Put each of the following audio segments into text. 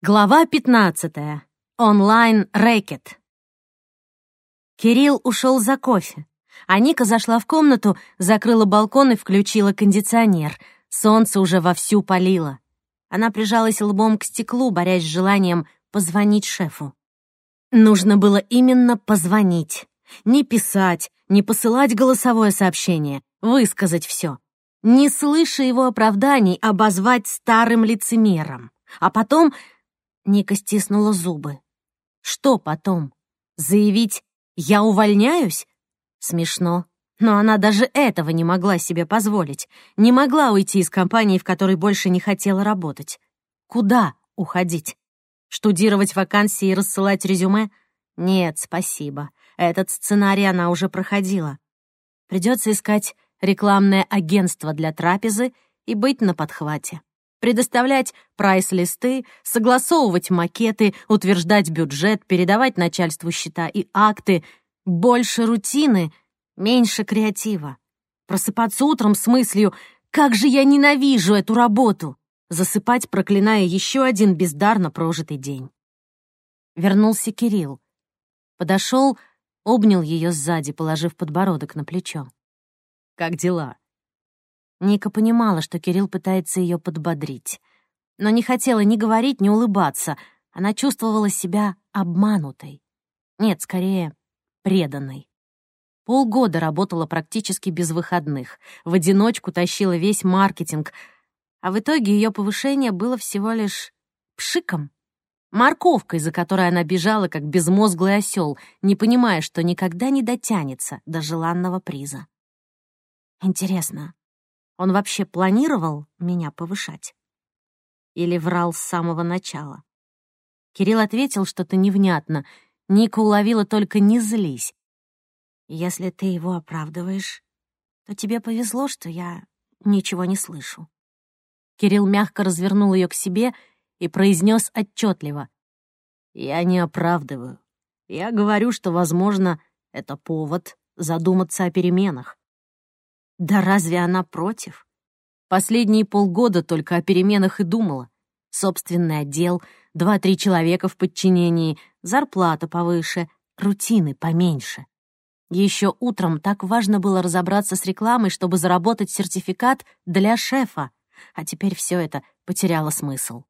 Глава 15. Онлайн-рэкет. Кирилл ушел за кофе, а Ника зашла в комнату, закрыла балкон и включила кондиционер. Солнце уже вовсю палило. Она прижалась лбом к стеклу, борясь с желанием позвонить шефу. Нужно было именно позвонить. Не писать, не посылать голосовое сообщение, высказать все. Не слыша его оправданий, обозвать старым лицемером. А потом Ника стиснула зубы. Что потом? Заявить «я увольняюсь»? Смешно. Но она даже этого не могла себе позволить. Не могла уйти из компании, в которой больше не хотела работать. Куда уходить? Штудировать вакансии и рассылать резюме? Нет, спасибо. Этот сценарий она уже проходила. Придется искать рекламное агентство для трапезы и быть на подхвате предоставлять прайс-листы, согласовывать макеты, утверждать бюджет, передавать начальству счета и акты. Больше рутины, меньше креатива. Просыпаться утром с мыслью «Как же я ненавижу эту работу!» Засыпать, проклиная еще один бездарно прожитый день. Вернулся Кирилл. Подошел, обнял ее сзади, положив подбородок на плечо. «Как дела?» Ника понимала, что Кирилл пытается ее подбодрить, но не хотела ни говорить, ни улыбаться. Она чувствовала себя обманутой. Нет, скорее, преданной. Полгода работала практически без выходных, в одиночку тащила весь маркетинг, а в итоге ее повышение было всего лишь пшиком, морковкой, за которой она бежала, как безмозглый осел, не понимая, что никогда не дотянется до желанного приза. Интересно, он вообще планировал меня повышать? Или врал с самого начала? Кирилл ответил что-то невнятно. Ника уловила только «не злись». «Если ты его оправдываешь, то тебе повезло, что я ничего не слышу». Кирилл мягко развернул ее к себе и произнес отчетливо. «Я не оправдываю. Я говорю, что, возможно, это повод задуматься о переменах. Да разве она против? Последние полгода только о переменах и думала. Собственный отдел, два-три человека в подчинении, зарплата повыше, рутины поменьше. Еще утром так важно было разобраться с рекламой, чтобы заработать сертификат для шефа, а теперь все это потеряло смысл.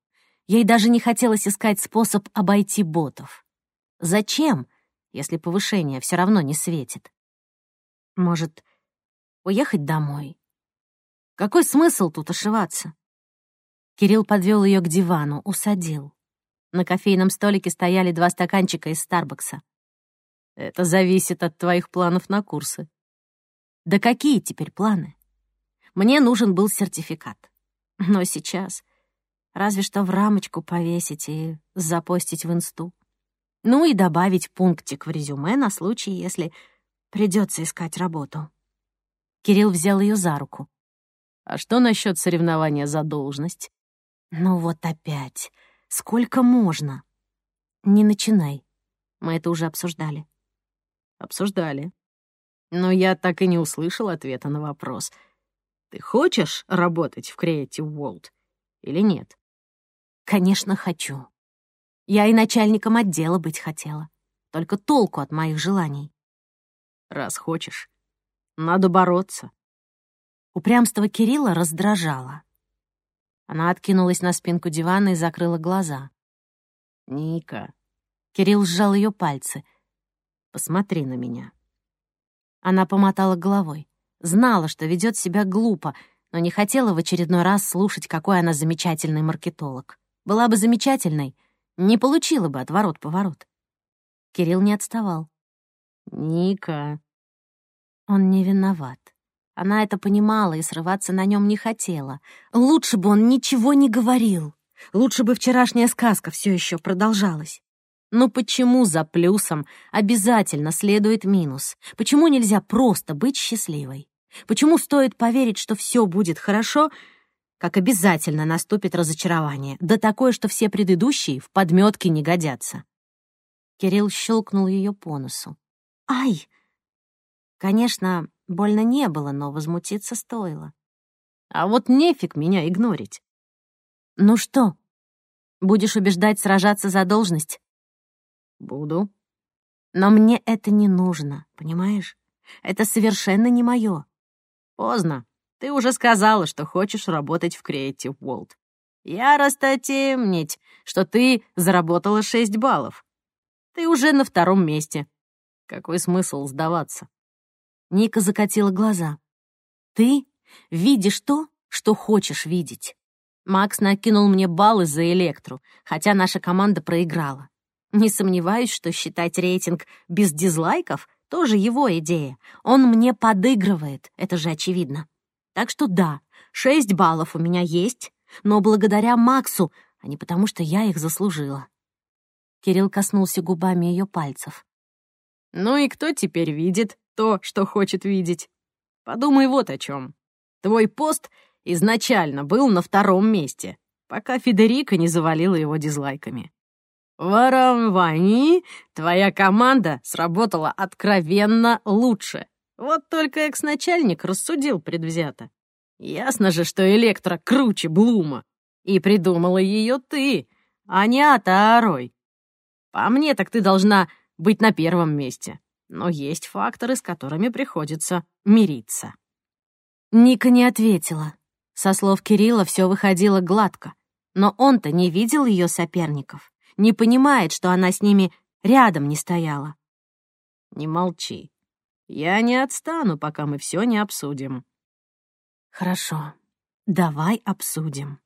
Ей даже не хотелось искать способ обойти ботов. Зачем, если повышение все равно не светит? Может, уехать домой. Какой смысл тут ошиваться? Кирилл подвел ее к дивану, усадил. На кофейном столике стояли два стаканчика из Старбакса. Это зависит от твоих планов на курсы. Да какие теперь планы? Мне нужен был сертификат. Но сейчас разве что в рамочку повесить и запостить в инсту. Ну и добавить пунктик в резюме на случай, если придется искать работу. Кирилл взял ее за руку. «А что насчет соревнования за должность?» «Ну вот опять. Сколько можно?» «Не начинай. Мы это уже обсуждали». «Обсуждали. Но я так и не услышал ответа на вопрос. Ты хочешь работать в Creative World или нет?» «Конечно, хочу. Я и начальником отдела быть хотела. Только толку от моих желаний». «Раз хочешь, надо бороться. Упрямство Кирилла раздражало. Она откинулась на спинку дивана и закрыла глаза. «Ника». Кирилл сжал ее пальцы. «Посмотри на меня». Она помотала головой. Знала, что ведет себя глупо, но не хотела в очередной раз слушать, какой она замечательный маркетолог. Была бы замечательной, не получила бы отворот-поворот. Кирилл не отставал. «Ника», он не виноват. Она это понимала и срываться на нем не хотела. Лучше бы он ничего не говорил. Лучше бы вчерашняя сказка все еще продолжалась. Но почему за плюсом обязательно следует минус? Почему нельзя просто быть счастливой? Почему стоит поверить, что все будет хорошо, как обязательно наступит разочарование, да такое, что все предыдущие в подметке не годятся? Кирилл щелкнул ее по носу. «Ай!» Конечно, больно не было, но возмутиться стоило. А вот нефиг меня игнорить. Ну что? Будешь убеждать сражаться за должность? Буду. Но мне это не нужно, понимаешь? Это совершенно не мое. Поздно. Ты уже сказала, что хочешь работать в Creative World. Я растотемнить, что ты заработала 6 баллов. Ты уже на втором месте. Какой смысл сдаваться? Ника закатила глаза. Ты видишь то, что хочешь видеть. Макс накинул мне баллы за электру, хотя наша команда проиграла. Не сомневаюсь, что считать рейтинг без дизлайков — тоже его идея. Он мне подыгрывает, это же очевидно. Так что да, шесть баллов у меня есть, но благодаря Максу, а не потому, что я их заслужила. Кирилл коснулся губами ее пальцев. «Ну и кто теперь видит то, что хочет видеть? Подумай вот о чем. Твой пост изначально был на втором месте, пока Федерика не завалила его дизлайками. В Арамвани твоя команда сработала откровенно лучше. Вот только экс-начальник рассудил предвзято. Ясно же, что Электро круче Блума. И придумала ее ты, а не Атаарой. По мне, так ты должна быть на первом месте. Но есть факторы, с которыми приходится мириться. Ника не ответила. Со слов Кирилла все выходило гладко, но он-то не видел ее соперников, не понимает, что она с ними рядом не стояла. «Не молчи. Я не отстану, пока мы все не обсудим». «Хорошо, давай обсудим».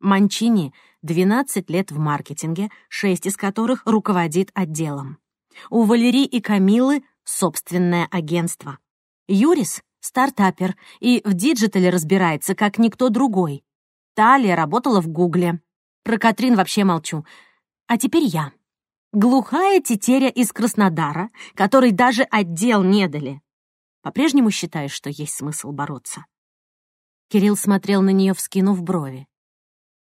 Манчини 12 лет в маркетинге, 6 из которых руководит отделом. У Валерии и Камилы собственное агентство. Юрис стартапер и в диджитале разбирается, как никто другой. Талия работала в Гугле. Про Катрин вообще молчу. А теперь я. Глухая тетеря из Краснодара, которой даже отдел не дали. По-прежнему считаешь, что есть смысл бороться?» Кирилл смотрел на нее, вскинув брови.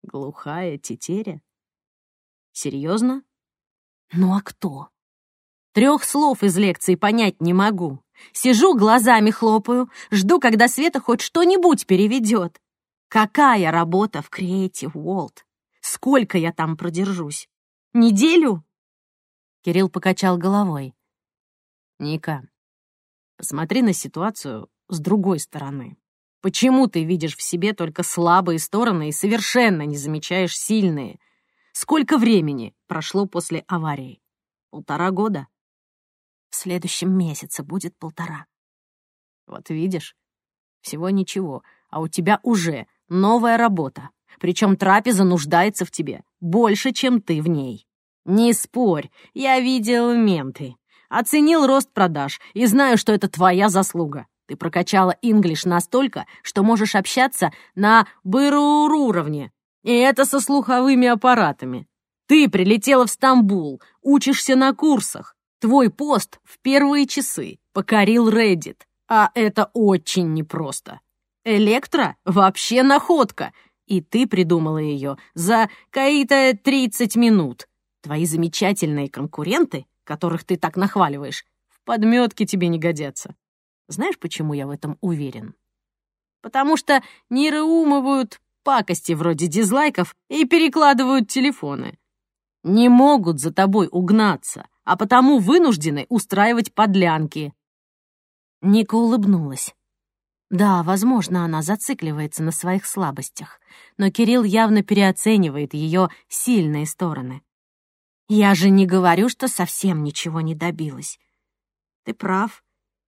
«Глухая тетеря? Серьезно? Ну а кто? Трех слов из лекции понять не могу. Сижу, глазами хлопаю, жду, когда Света хоть что-нибудь переведет. Какая работа в Creative World? Сколько я там продержусь? Неделю? Кирилл покачал головой. Ника, посмотри на ситуацию с другой стороны. Почему ты видишь в себе только слабые стороны и совершенно не замечаешь сильные? Сколько времени прошло после аварии? Полтора года? Следующем месяце будет полтора. Вот видишь, всего ничего, а у тебя уже новая работа. Причем трапеза нуждается в тебе больше, чем ты в ней. Не спорь, я видел менты. Оценил рост продаж и знаю, что это твоя заслуга. Ты прокачала инглиш настолько, что можешь общаться на бырур уровне. И это со слуховыми аппаратами. Ты прилетела в Стамбул, учишься на курсах. Твой пост в первые часы покорил Reddit, а это очень непросто. Электро вообще находка, и ты придумала ее за какие-то 30 минут. Твои замечательные конкуренты, которых ты так нахваливаешь, в подметке тебе не годятся. Знаешь, почему я в этом уверен? Потому что нейроумывают пакости вроде дизлайков и перекладывают телефоны. Не могут за тобой угнаться, а потому вынуждены устраивать подлянки». Ника улыбнулась. Да, возможно, она зацикливается на своих слабостях, но Кирилл явно переоценивает ее сильные стороны. «Я же не говорю, что совсем ничего не добилась. Ты прав,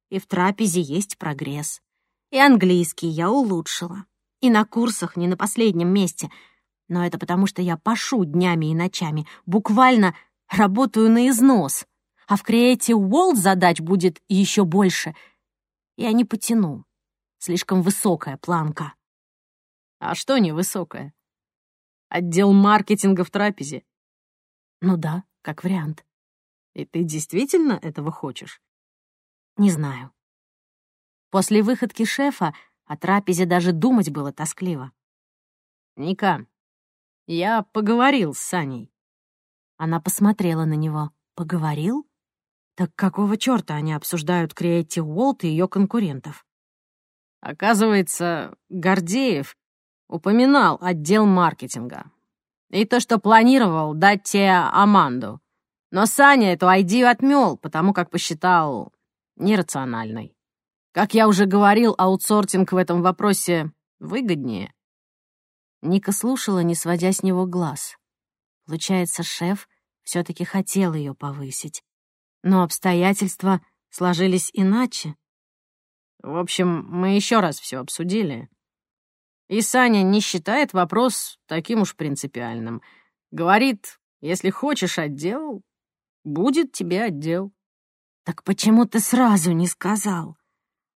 и в трапезе есть прогресс. И английский я улучшила, и на курсах не на последнем месте, но это потому, что я пашу днями и ночами, буквально работаю на износ, а в Creative World задач будет еще больше. Я не потяну. Слишком высокая планка. А что невысокая? Отдел маркетинга в трапезе. Ну да, как вариант. И ты действительно этого хочешь? Не знаю. После выходки шефа о трапезе даже думать было тоскливо. Ника, я поговорил с Саней. Она посмотрела на него. «Поговорил? Так какого чёрта они обсуждают Creative World и её конкурентов?» Оказывается, Гордеев упоминал отдел маркетинга. И то, что планировал дать тебе Аманду. Но Саня эту идею отмел, потому как посчитал нерациональной. Как я уже говорил, аутсортинг в этом вопросе выгоднее. Ника слушала, не сводя с него глаз. Получается, шеф все таки хотел ее повысить. Но обстоятельства сложились иначе. В общем, мы еще раз все обсудили. И Саня не считает вопрос таким уж принципиальным. Говорит, если хочешь отдел, будет тебе отдел. Так почему ты сразу не сказал?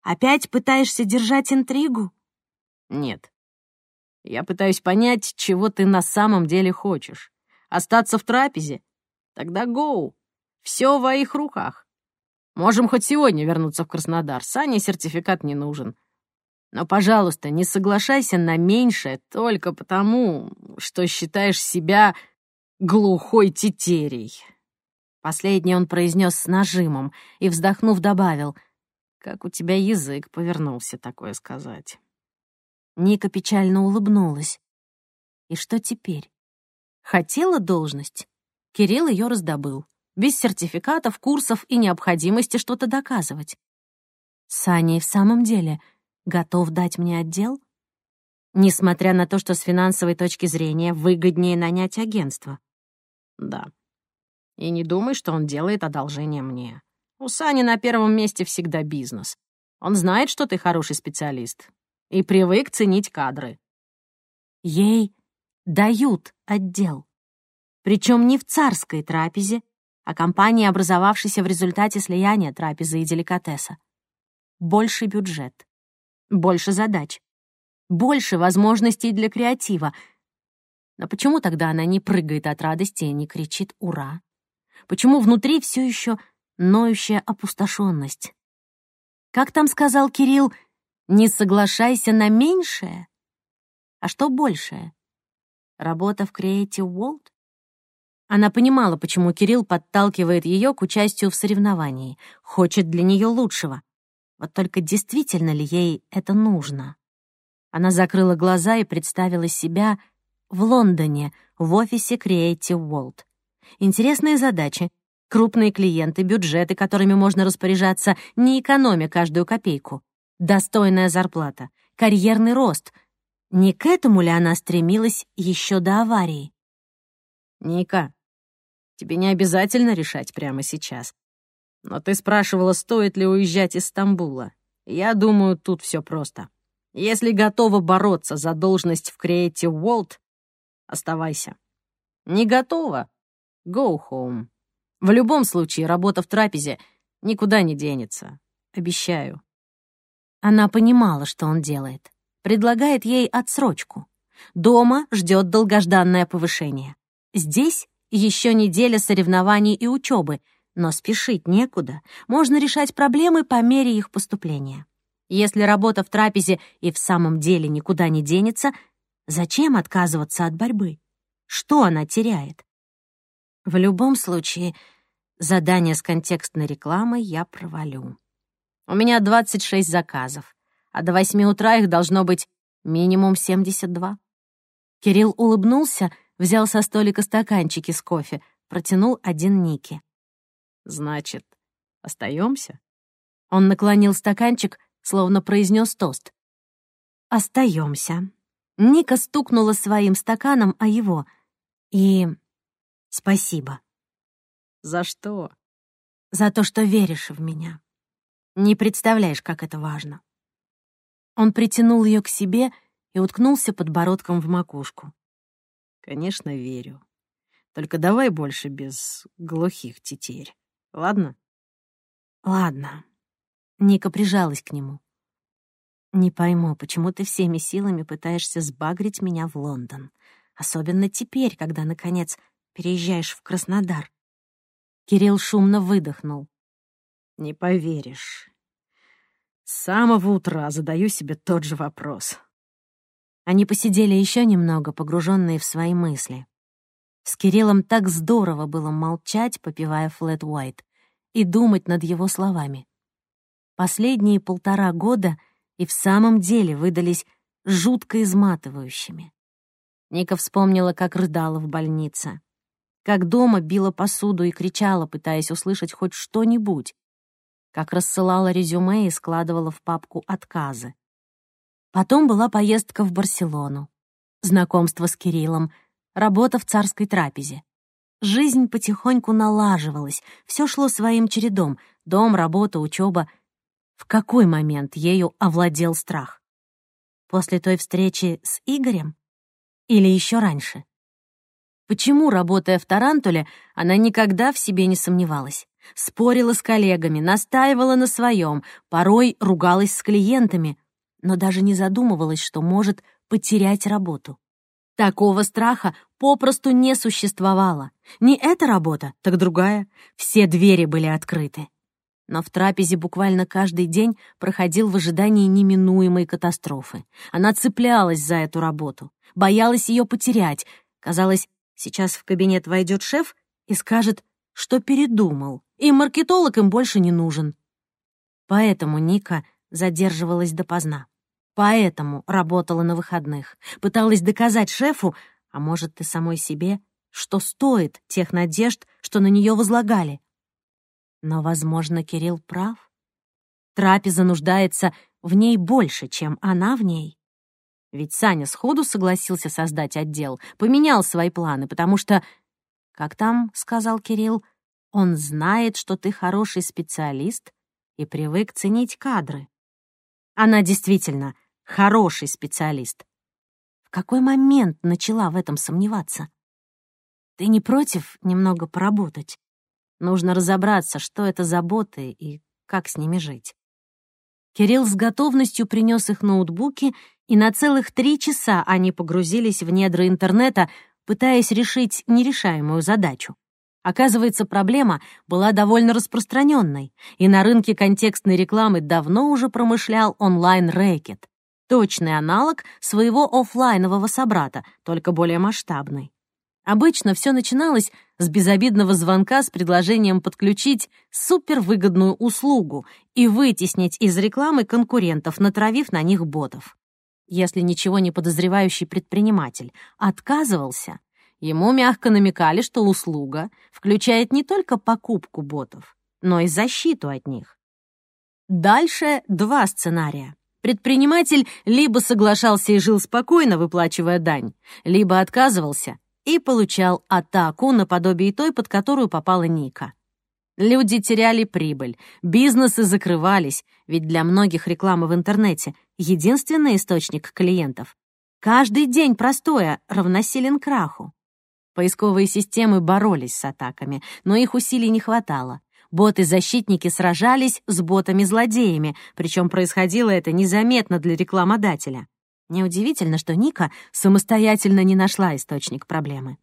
Опять пытаешься держать интригу? Нет. Я пытаюсь понять, чего ты на самом деле хочешь. Остаться в трапезе? Тогда гоу. Все в твоих руках. Можем хоть сегодня вернуться в Краснодар. Сане сертификат не нужен. Но, пожалуйста, не соглашайся на меньшее только потому, что считаешь себя глухой тетерей. Последний он произнес с нажимом и, вздохнув, добавил, «Как у тебя язык повернулся такое сказать». Ника печально улыбнулась. И что теперь? Хотела должность? Кирилл ее раздобыл. Без сертификатов, курсов и необходимости что-то доказывать. Саня и в самом деле готов дать мне отдел? Несмотря на то, что с финансовой точки зрения выгоднее нанять агентство. Да. И не думай, что он делает одолжение мне. У Сани на первом месте всегда бизнес. Он знает, что ты хороший специалист. И привык ценить кадры. Ей дают отдел. Причем не в царской трапезе, а компании, образовавшейся в результате слияния трапезы и деликатеса. Больше бюджет, больше задач, больше возможностей для креатива. Но почему тогда она не прыгает от радости и не кричит «Ура»? Почему внутри все еще ноющая опустошенность? Как там сказал Кирилл, не соглашайся на меньшее? А что большее? Работа в Creative World? Она понимала, почему Кирилл подталкивает ее к участию в соревновании, хочет для нее лучшего. Вот только действительно ли ей это нужно? Она закрыла глаза и представила себя в Лондоне, в офисе Creative World. Интересные задачи, крупные клиенты, бюджеты, которыми можно распоряжаться, не экономя каждую копейку. Достойная зарплата, карьерный рост. Не к этому ли она стремилась еще до аварии? «Ника, Тебе не обязательно решать прямо сейчас. Но ты спрашивала, стоит ли уезжать из Стамбула. Я думаю, тут все просто. Если готова бороться за должность в Creative World, оставайся. Не готова? Go home. В любом случае, работа в трапезе никуда не денется. Обещаю. Она понимала, что он делает. Предлагает ей отсрочку. Дома ждет долгожданное повышение. Здесь еще неделя соревнований и учебы, но спешить некуда. Можно решать проблемы по мере их поступления. Если работа в трапезе и в самом деле никуда не денется, зачем отказываться от борьбы? Что она теряет? В любом случае, задание с контекстной рекламой я провалю. У меня 26 заказов, а до 8 утра их должно быть минимум 72. Кирилл улыбнулся, взял со столика стаканчики с кофе, протянул один Нике. «Значит, остаемся? Он наклонил стаканчик, словно произнес тост. «Остаемся». Ника стукнула своим стаканом о его. И... спасибо. «За что?» «За то, что веришь в меня. Не представляешь, как это важно». Он притянул ее к себе и уткнулся подбородком в макушку. Конечно, верю. Только давай больше без глухих тетерь. Ладно? Ладно. Ника прижалась к нему. Не пойму, почему ты всеми силами пытаешься сбагрить меня в Лондон. Особенно теперь, когда, наконец, переезжаешь в Краснодар. Кирилл шумно выдохнул. Не поверишь. С самого утра задаю себе тот же вопрос. Они посидели еще немного, погруженные в свои мысли. С Кириллом так здорово было молчать, попивая флэт Уайт, и думать над его словами. Последние полтора года и в самом деле выдались жутко изматывающими. Ника вспомнила, как рыдала в больнице. Как дома била посуду и кричала, пытаясь услышать хоть что-нибудь. Как рассылала резюме и складывала в папку отказы. Потом была поездка в Барселону. Знакомство с Кириллом, работа в царской трапезе. Жизнь потихоньку налаживалась, все шло своим чередом. Дом, работа, учеба. В какой момент ею овладел страх? После той встречи с Игорем? Или еще раньше? Почему, работая в Тарантуле, она никогда в себе не сомневалась? Спорила с коллегами, настаивала на своем, порой ругалась с клиентами, но даже не задумывалась, что может потерять работу. Такого страха попросту не существовало. Не эта работа, так другая. Все двери были открыты. Но в трапезе буквально каждый день проходил в ожидании неминуемой катастрофы. Она цеплялась за эту работу, боялась ее потерять. Казалось, сейчас в кабинет войдет шеф и скажет, что передумал, и маркетолог им больше не нужен. Поэтому Ника задерживалась допоздна. Поэтому работала на выходных. Пыталась доказать шефу, а может и самой себе, что стоит тех надежд, что на нее возлагали. Но, возможно, Кирилл прав. Трапеза нуждается в ней больше, чем она в ней. Ведь Саня сходу согласился создать отдел, поменял свои планы, потому что, как там сказал Кирилл, он знает, что ты хороший специалист и привык ценить кадры. Она действительно хороший специалист. В какой момент начала в этом сомневаться? Ты не против немного поработать? Нужно разобраться, что это за боты и как с ними жить. Кирилл с готовностью принес их ноутбуки, и на целых три часа они погрузились в недра интернета, пытаясь решить нерешаемую задачу. Оказывается, проблема была довольно распространенной, и на рынке контекстной рекламы давно уже промышлял онлайн-рэкет. Точный аналог своего офлайнового собрата, только более масштабный. Обычно все начиналось с безобидного звонка с предложением подключить супервыгодную услугу и вытеснить из рекламы конкурентов, натравив на них ботов. Если ничего не подозревающий предприниматель отказывался, ему мягко намекали, что услуга включает не только покупку ботов, но и защиту от них. Дальше два сценария. Предприниматель либо соглашался и жил спокойно, выплачивая дань, либо отказывался и получал атаку наподобие той, под которую попала Ника. Люди теряли прибыль, бизнесы закрывались, ведь для многих реклама в интернете — единственный источник клиентов. Каждый день простоя равносилен краху. Поисковые системы боролись с атаками, но их усилий не хватало. Боты-защитники сражались с ботами-злодеями, причем происходило это незаметно для рекламодателя. Неудивительно, что Ника самостоятельно не нашла источник проблемы.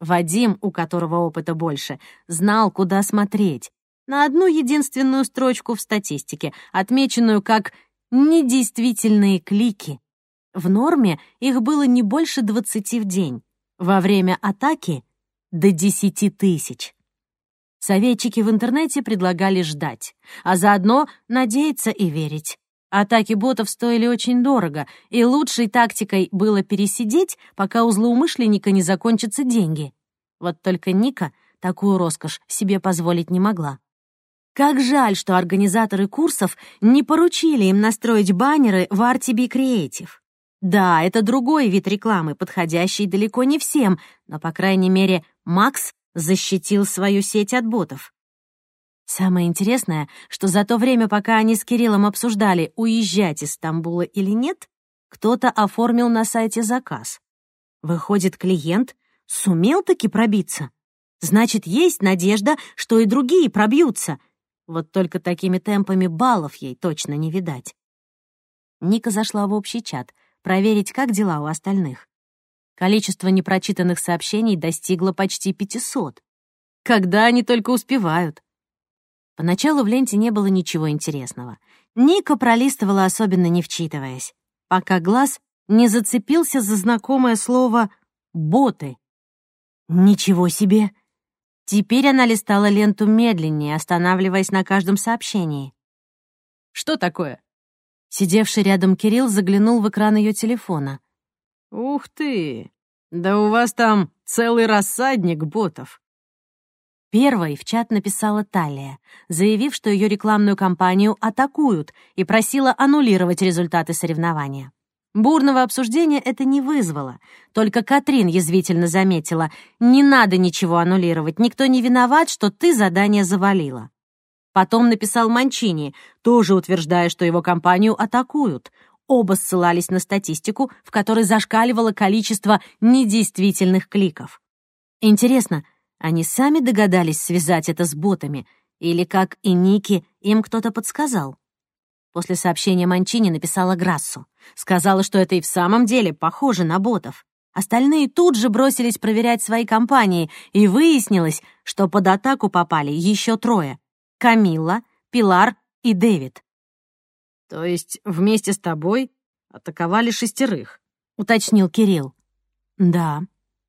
Вадим, у которого опыта больше, знал, куда смотреть. На одну единственную строчку в статистике, отмеченную как «недействительные клики». В норме их было не больше 20 в день. Во время атаки — до 10 тысяч. Советчики в интернете предлагали ждать, а заодно надеяться и верить. Атаки ботов стоили очень дорого, и лучшей тактикой было пересидеть, пока у злоумышленника не закончатся деньги. Вот только Ника такую роскошь себе позволить не могла. Как жаль, что организаторы курсов не поручили им настроить баннеры в RTB Creative. Да, это другой вид рекламы, подходящий далеко не всем, но, по крайней мере, Макс защитил свою сеть от ботов. Самое интересное, что за то время, пока они с Кириллом обсуждали, уезжать из Стамбула или нет, кто-то оформил на сайте заказ. Выходит, клиент сумел таки пробиться. Значит, есть надежда, что и другие пробьются. Вот только такими темпами баллов ей точно не видать. Ника зашла в общий чат — проверить, как дела у остальных. Количество непрочитанных сообщений достигло почти 500. Когда они только успевают? Поначалу в ленте не было ничего интересного. Ника пролистывала, особенно не вчитываясь, пока глаз не зацепился за знакомое слово «боты». Ничего себе! Теперь она листала ленту медленнее, останавливаясь на каждом сообщении. «Что такое?» Сидевший рядом Кирилл заглянул в экран ее телефона. «Ух ты! Да у вас там целый рассадник ботов. Первой в чат написала Талия, заявив, что ее рекламную кампанию атакуют и просила аннулировать результаты соревнования. Бурного обсуждения это не вызвало. Только Катрин язвительно заметила, не надо ничего аннулировать, никто не виноват, что ты задание завалила. Потом написал Манчини, тоже утверждая, что его компанию атакуют. Оба ссылались на статистику, в которой зашкаливало количество недействительных кликов. Интересно, они сами догадались связать это с ботами, или, как и Ники, им кто-то подсказал? После сообщения Манчини написала Грассу. Сказала, что это и в самом деле похоже на ботов. Остальные тут же бросились проверять свои компании, и выяснилось, что под атаку попали еще трое — Камилла, Пилар и Дэвид. «То есть вместе с тобой атаковали шестерых?» — уточнил Кирилл. «Да».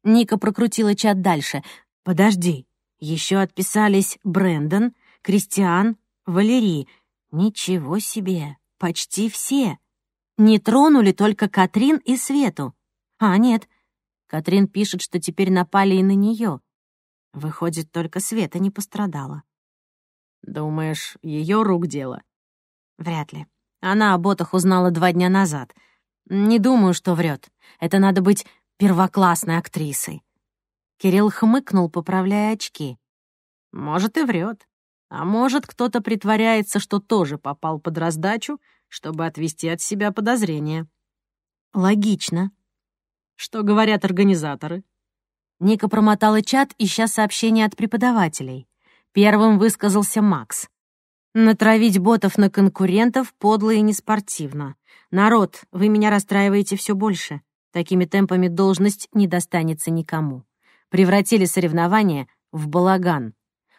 Ника прокрутила чат дальше. Подожди, еще отписались Брэндон, Кристиан, Валерий. Ничего себе, почти все. Не тронули только Катрин и Свету. А, нет, Катрин пишет, что теперь напали и на нее. Выходит, только Света не пострадала. Думаешь, ее рук дело? Вряд ли. Она о ботах узнала два дня назад. Не думаю, что врет. Это надо быть первоклассной актрисой. Кирилл хмыкнул, поправляя очки. «Может, и врет. А может, кто-то притворяется, что тоже попал под раздачу, чтобы отвести от себя подозрения». «Логично». «Что говорят организаторы?» Ника промотала чат, ища сообщения от преподавателей. Первым высказался Макс. «Натравить ботов на конкурентов подло и неспортивно. Народ, вы меня расстраиваете все больше. Такими темпами должность не достанется никому» превратили соревнование в балаган.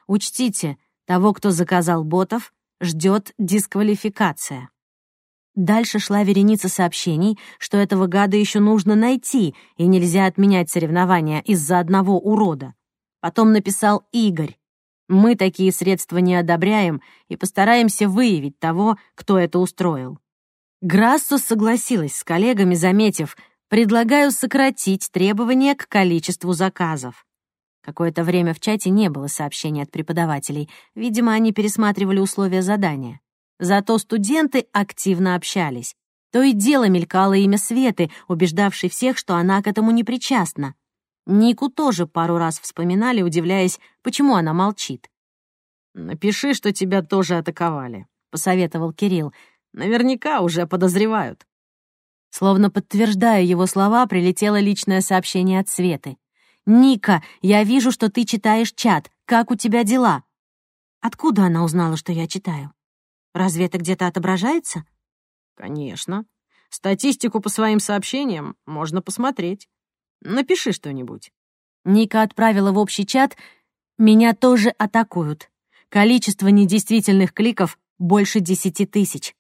Учтите, того, кто заказал ботов, ждет дисквалификация. Дальше шла вереница сообщений, что этого гада еще нужно найти, и нельзя отменять соревнования из-за одного урода. Потом написал Игорь. Мы такие средства не одобряем и постараемся выявить того, кто это устроил. Грассус согласилась с коллегами, заметив, Предлагаю сократить требования к количеству заказов. Какое-то время в чате не было сообщений от преподавателей. Видимо, они пересматривали условия задания. Зато студенты активно общались. То и дело мелькало имя Светы, убеждавшей всех, что она к этому не причастна. Нику тоже пару раз вспоминали, удивляясь, почему она молчит. «Напиши, что тебя тоже атаковали», — посоветовал Кирилл. «Наверняка уже подозревают». Словно подтверждая его слова, прилетело личное сообщение от Светы. «Ника, я вижу, что ты читаешь чат. Как у тебя дела?» Откуда она узнала, что я читаю? Разве это где-то отображается? Конечно. Статистику по своим сообщениям можно посмотреть. Напиши что-нибудь. Ника отправила в общий чат «Меня тоже атакуют. Количество недействительных кликов больше десяти тысяч».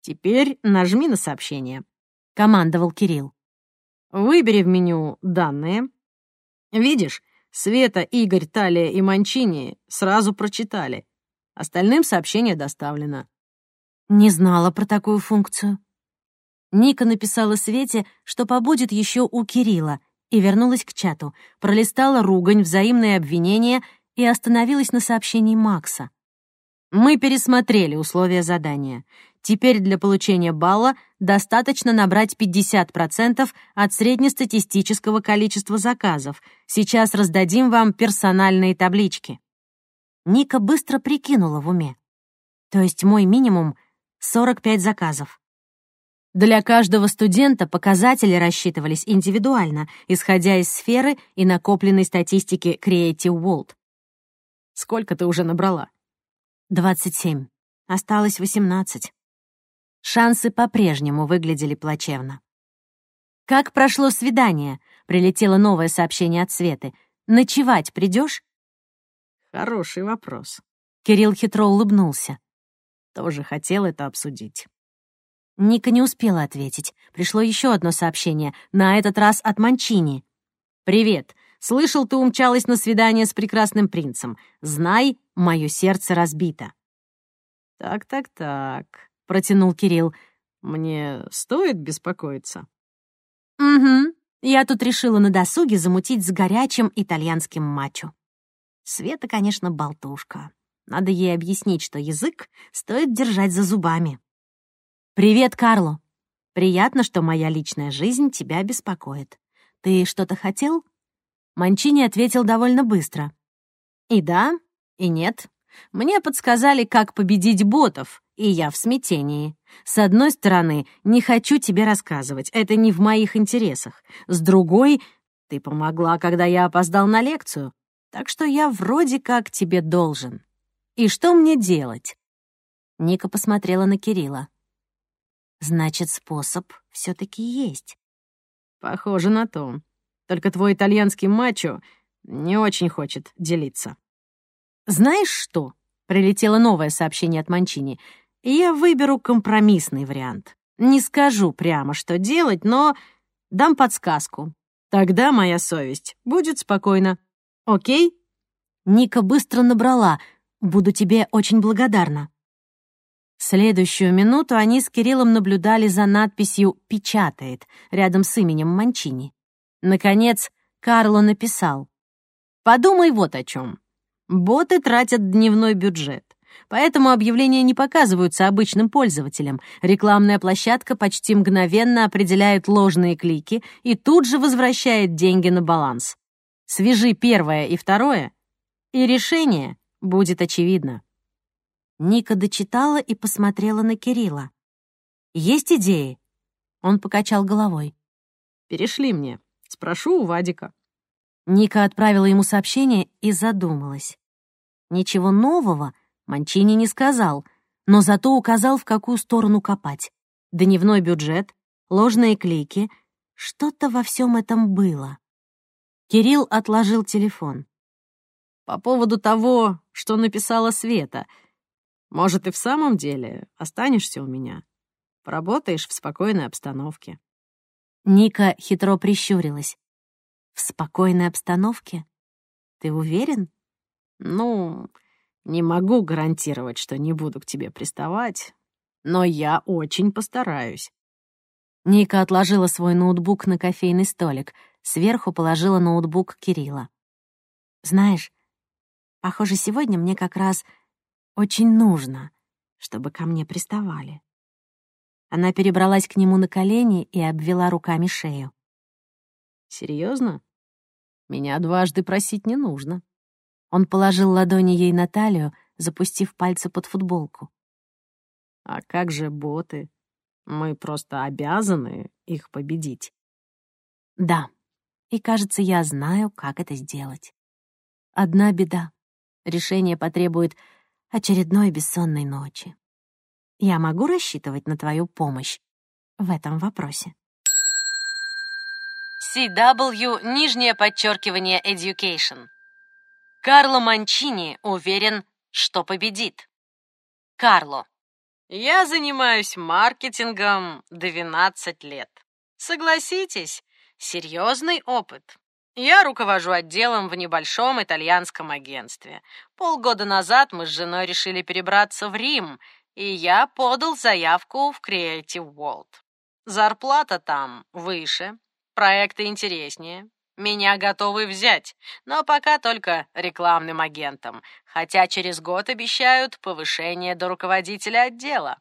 Теперь нажми на сообщение. — командовал Кирилл. «Выбери в меню «Данные». Видишь, Света, Игорь, Талия и Манчини сразу прочитали. Остальным сообщение доставлено». Не знала про такую функцию. Ника написала Свете, что побудет еще у Кирилла, и вернулась к чату, пролистала ругань, взаимные обвинения и остановилась на сообщении Макса. Мы пересмотрели условия задания. Теперь для получения балла достаточно набрать 50% от среднестатистического количества заказов. Сейчас раздадим вам персональные таблички. Ника быстро прикинула в уме. То есть мой минимум — 45 заказов. Для каждого студента показатели рассчитывались индивидуально, исходя из сферы и накопленной статистики Creative World. Сколько ты уже набрала? 27. Осталось 18. Шансы по-прежнему выглядели плачевно. «Как прошло свидание?» — прилетело новое сообщение от Светы. «Ночевать придешь? «Хороший вопрос». Кирилл хитро улыбнулся. «Тоже хотел это обсудить». Ника не успела ответить. Пришло еще одно сообщение, на этот раз от Манчини. «Привет. Слышал, ты умчалась на свидание с прекрасным принцем. Знай, мое сердце разбито». «Так-так-так», — протянул Кирилл. «Мне стоит беспокоиться?» «Угу. Я тут решила на досуге замутить с горячим итальянским мачо. Света, конечно, болтушка. Надо ей объяснить, что язык стоит держать за зубами. «Привет, Карло. Приятно, что моя личная жизнь тебя беспокоит. Ты что-то хотел?» Манчини ответил довольно быстро. «И да, и нет. Мне подсказали, как победить ботов, и я в смятении. С одной стороны, не хочу тебе рассказывать, это не в моих интересах. С другой, ты помогла, когда я опоздал на лекцию, так что я вроде как тебе должен. И что мне делать?» Ника посмотрела на Кирилла. «Значит, способ все таки есть». «Похоже на то. Только твой итальянский мачо не очень хочет делиться». «Знаешь что?» — прилетело новое сообщение от Манчини. «Я выберу компромиссный вариант. Не скажу прямо, что делать, но дам подсказку. Тогда моя совесть будет спокойна. Окей?» Ника быстро набрала — Буду тебе очень благодарна». Следующую минуту они с Кириллом наблюдали за надписью «Печатает» рядом с именем Манчини. Наконец, Карло написал. «Подумай вот о чем. Боты тратят дневной бюджет. Поэтому объявления не показываются обычным пользователям. Рекламная площадка почти мгновенно определяет ложные клики и тут же возвращает деньги на баланс. Свяжи первое и второе, и решение будет очевидно. Ника дочитала и посмотрела на Кирилла. «Есть идеи?» Он покачал головой. «Перешли мне. Спрошу у Вадика». Ника отправила ему сообщение и задумалась. Ничего нового Манчини не сказал, но зато указал, в какую сторону копать. Дневной бюджет, ложные клики. Что-то во всем этом было. Кирилл отложил телефон. По поводу того, что написала Света. Может, и в самом деле останешься у меня? Поработаешь в спокойной обстановке». Ника хитро прищурилась. «В спокойной обстановке? Ты уверен?» «Ну, не могу гарантировать, что не буду к тебе приставать, но я очень постараюсь». Ника отложила свой ноутбук на кофейный столик, сверху положила ноутбук Кирилла. «Знаешь, Похоже, сегодня мне как раз очень нужно, чтобы ко мне приставали. Она перебралась к нему на колени и обвела руками шею. Серьезно? Меня дважды просить не нужно. Он положил ладони ей на талию, запустив пальцы под футболку. А как же боты? Мы просто обязаны их победить. Да, и кажется, я знаю, как это сделать. Одна беда. Решение потребует очередной бессонной ночи. Я могу рассчитывать на твою помощь в этом вопросе. CW, нижнее подчеркивание Education. Карло Манчини уверен, что победит. Карло. Я занимаюсь маркетингом 12 лет. Согласитесь, серьезный опыт. Я руковожу отделом в небольшом итальянском агентстве. Полгода назад мы с женой решили перебраться в Рим, и я подал заявку в Creative World. Зарплата там выше, проекты интереснее. Меня готовы взять, но пока только рекламным агентом, хотя через год обещают повышение до руководителя отдела.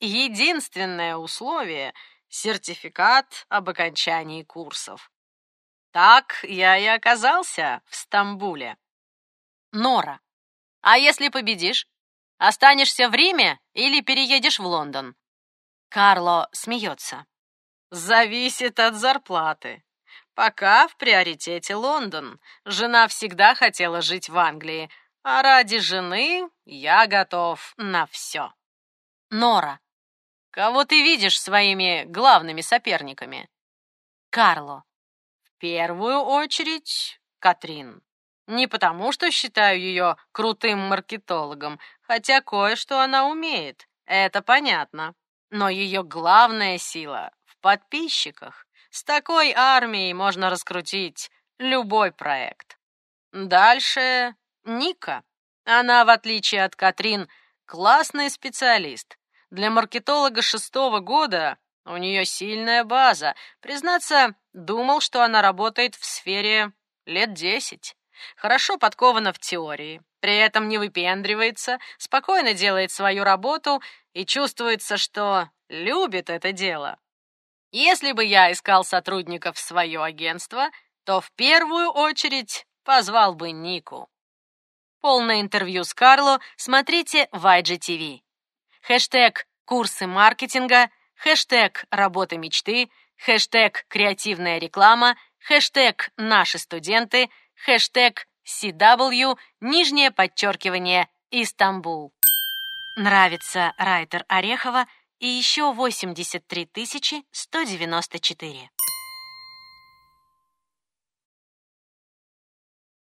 Единственное условие — сертификат об окончании курсов. Так я и оказался в Стамбуле. Нора. А если победишь? Останешься в Риме или переедешь в Лондон? Карло смеется. Зависит от зарплаты. Пока в приоритете Лондон. Жена всегда хотела жить в Англии, а ради жены я готов на все. Нора. Кого ты видишь своими главными соперниками? Карло первую очередь Катрин. Не потому, что считаю ее крутым маркетологом, хотя кое-что она умеет, это понятно. Но ее главная сила в подписчиках. С такой армией можно раскрутить любой проект. Дальше Ника. Она, в отличие от Катрин, классный специалист. Для маркетолога шестого года У нее сильная база. Признаться, думал, что она работает в сфере лет десять. Хорошо подкована в теории, при этом не выпендривается, спокойно делает свою работу и чувствуется, что любит это дело. Если бы я искал сотрудников в свое агентство, то в первую очередь позвал бы Нику. Полное интервью с Карло смотрите в IGTV. Хэштег «Курсы маркетинга», хэштег «Работа мечты», хэштег «Креативная реклама», хэштег «Наши студенты», хэштег CW, нижнее подчеркивание, Истамбул. Нравится Райтер Орехова и еще 83 194.